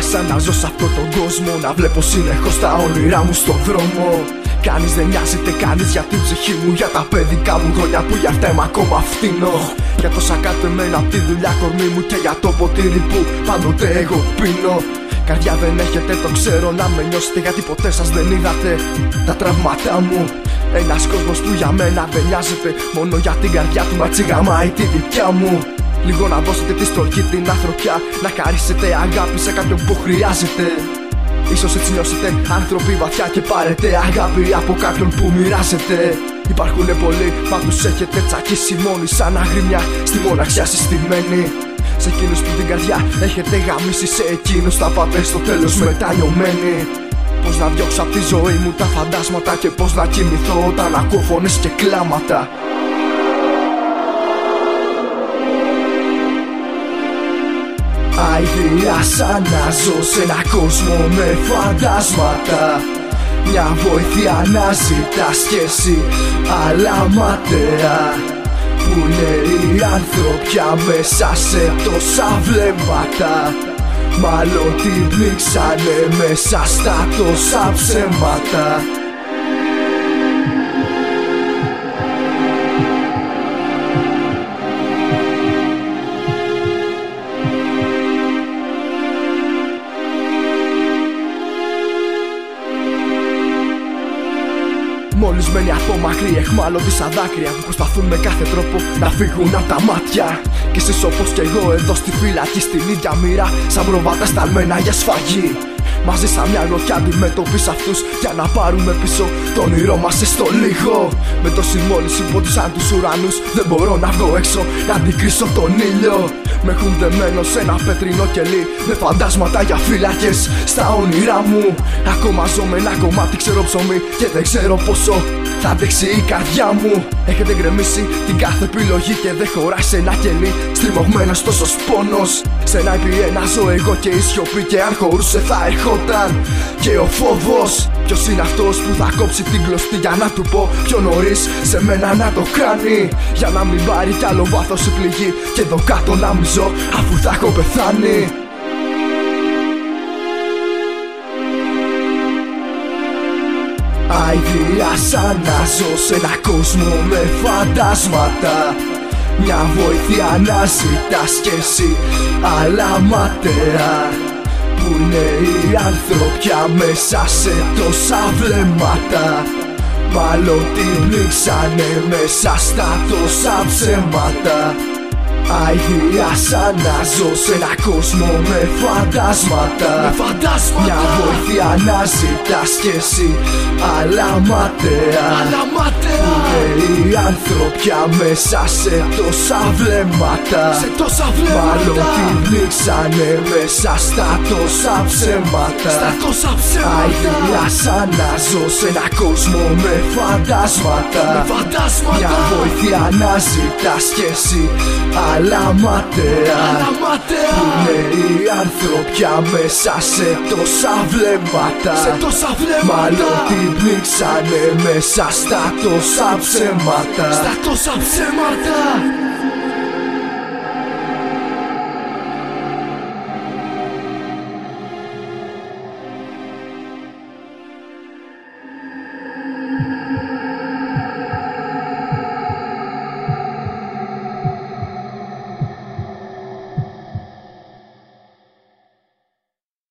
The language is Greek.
σαν να ζω σε αυτόν τον κόσμο Να βλέπω συνεχώς τα όνειρά μου στον δρόμο. Κανείς δεν νοιάζεται κανείς για την ψυχή μου Για τα παιδικά μου χρόνια που για αυτά είμαι ακόμα φτύνω. Για τόσα κάτω εμένα απ' τη δουλειά κορμί μου Και για το ποτήρι που πάντοτε εγώ πίνω. Καρδιά δεν έχετε, το ξέρω να με νιώσετε Γιατί ποτέ σας δεν είδατε τα τραύματά μου. Ένας κόσμος που για μένα δεν νοιάζεται Μόνο για την καρδιά του μα τσιγαμάει τη δικιά μου Λίγο να δώσετε τη στολή την ανθρωπιά Να χαρίσετε αγάπη σε κάποιον που χρειάζεται. Ίσως έτσι νιώσετε άνθρωποι βαθιά και πάρετε αγάπη από κάποιον που μοιράζεται. Υπάρχουν πολλοί, μα τους έχετε τσακίσει μόνοι σαν αγριμιά στη μοναξιά συστημένη. Σε εκείνους που την καρδιά έχετε γαμίσει Σε εκείνους θα πάτε στο τέλος μετανιωμένοι. Πώς να διώξω από τη ζωή μου τα φαντάσματα Και πώς να κοιμηθώ όταν ακούω φωνές και κλάματα Αηδία σαν να ζω σε ένα κόσμο με φαντάσματα. Μια βοήθεια να ζητάς κι εσύ αλλά ματέα Που είναι η ανθρωπιά μέσα σε τόσα βλέμματα. Μάλλον την πνίξανε μέσα στα τόσα ψέματα Μολυσμένοι από μακρύ, εχμάλωτοι σαν δάκρυα που προσπαθούν με κάθε τρόπο να φύγουν από τα μάτια. Και εσείς όπως κι εγώ εδώ στη φυλακή στην ίδια μοίρα, σαν προβάτα σταλμένα για σφαγή. Μαζί σαν μια γροθιά αντιμετωπίσει αυτούς Για να πάρουμε πίσω το όνειρό μας στο λίγο. Με το μόλυνση που σαν τους ουρανούς Δεν μπορώ να βγω έξω να αντικρίσω τον ήλιο. Με έχουν δεμένο σε ένα πετρινό κελί Με φαντάσματα για φύλακες στα όνειρά μου Ακόμα ζω με ένα κομμάτι ξέρω ψωμί Και δεν ξέρω πόσο θα αντέξει η καρδιά μου. Έχετε γκρεμίσει την κάθε επιλογή και δεν χωράει σε ένα κελί Στριμωγμένος τόσο πόνος Σε ένα ένα ζω εγώ και η σιωπή και αν χωρούσε θα ερχόταν. Και ο φόβος Ποιος είναι αυτός που θα κόψει την κλωστή για να του πω πιο νωρίς. Σε μένα να το κάνει. Για να μην πάρει κι άλλο βάθος η πληγή. Και εδώ κάτω να μην ζω αφού θα έχω πεθάνει Αηδία σαν να ζω σε ένα κόσμο με φαντάσματα. Μια βοήθεια να ζητάς κι εσύ αλλά ματέα Που είναι η ανθρωπιά μέσα σε τόσα βλέμματα. Μάλλον την πνίξανε μέσα στα τόσα ψέματα Αηδία σαν να ζω σε ένα κόσμο με φαντάσματα. Με φαντάσματα. Μια βοήθεια να ζητάς κι εσύ. Αλλά ματέα Αλλά ματέα Είναι η ανθρωπιά μέσα σε τόσα βλέμματα. Σε τόσα βλέμματα. Μάλλον την πνίξανε μέσα στα τόσα ψέματα. Στα τόσα ψέματα. Αηδία σαν να ζω σε ένα κόσμο με φαντάσματα. Με φαντάσματα. Μια βοήθεια να ζητάς κι εσύ αλλά ματέα Που είναι η ανθρωπιά μέσα σε τόσα βλέμματα. Σε τόσα βλέμματα. Μάλλον την πνίξανε μέσα στα τόσα ψέματα. Στα τόσα ψέματα